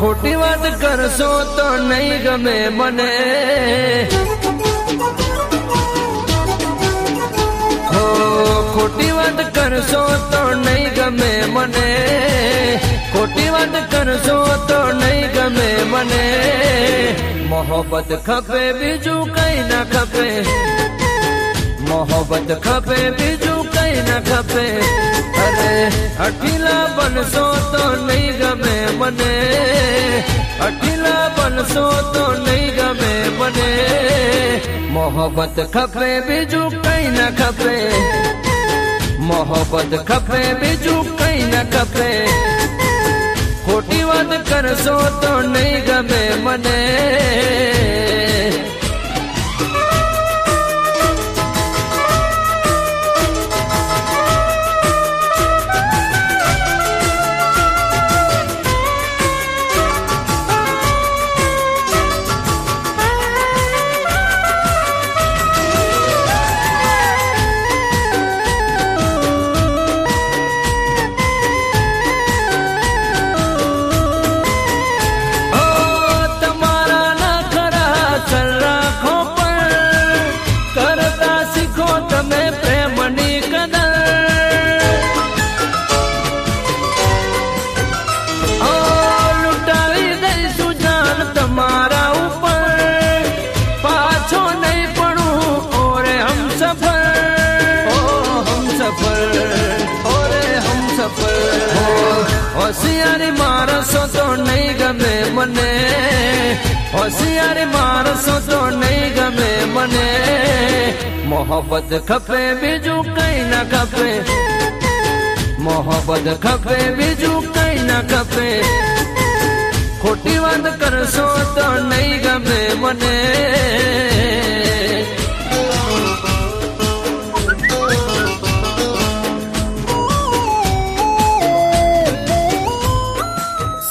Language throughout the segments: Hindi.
ખોટી વાત કરશો તો નહીં ગમે મને હો ખોટી વાત કરશો તો નહીં ગમે મને ખોટી વાત કરશો તો નહીં ગમે મને મોહબ્બત ખપે બીજું કઈ ના ખપે मोहब्बत खपे, बीजू कई न खपे। अरे अठिला बन सो तो नहीं गमे बने। अठिला बन सो तो नहीं गमे बने। मोहब्बत खपे, बीजू कई न खपे। मोहब्बत खपे, बीजू कई न खपे। खोटी कर सो तो नहीं गमे मने હોશિયારી મારસો તો નહીં ગમે મને હોશિયારી મારસો તો નહીં ગમે મને મોહબ્બત ખપે બીજું કઈ ના ખપે મોહબ્બત ખપે બીજું કઈ ના ખપે ખોટી વાત કરશો તો નહીં ગમે મને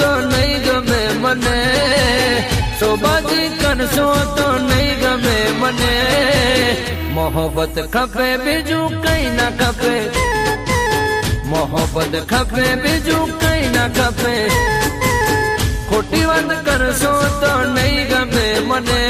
તો નહીં ગમે મને સોબાજી કરશો તો નહીં ગમે મને મોહબ્બત ખપે બીજું કઈ ના ખપે મોહબ્બત ખપે બીજું કઈ ના ખપે ખોટી વાત કરશો તો નહીં ગમે મને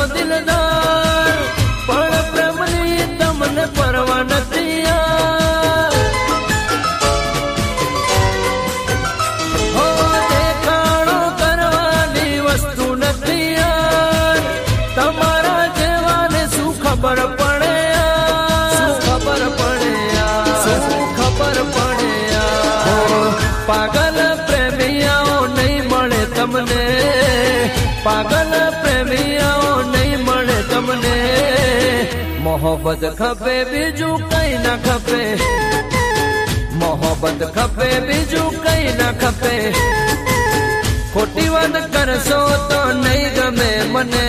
મારો દિલદાર પણ પ્રેમની તમને પરવા નથી ખબર પડે ખબર પડે શું ખબર પડે પાગલ પ્રેમિયાઓ નહીં મળે તમને. પાગલ પ્રેમી मोहब्बत खपे बिजू कई न खपे मोहब्बत खपे बिजू कई न खपे खोटी कर सो तो नहीं गमे मने।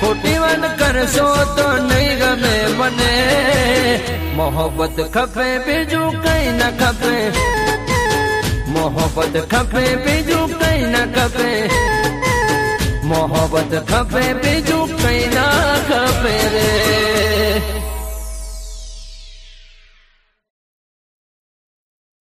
खोटी कर सो तो नहीं गमे मने। मोहब्बत खपे बिजू कई न खपे मोहब्बत खपे बिजू कई न खपे मोहब्बत खपे बिजू कैना खपे रे।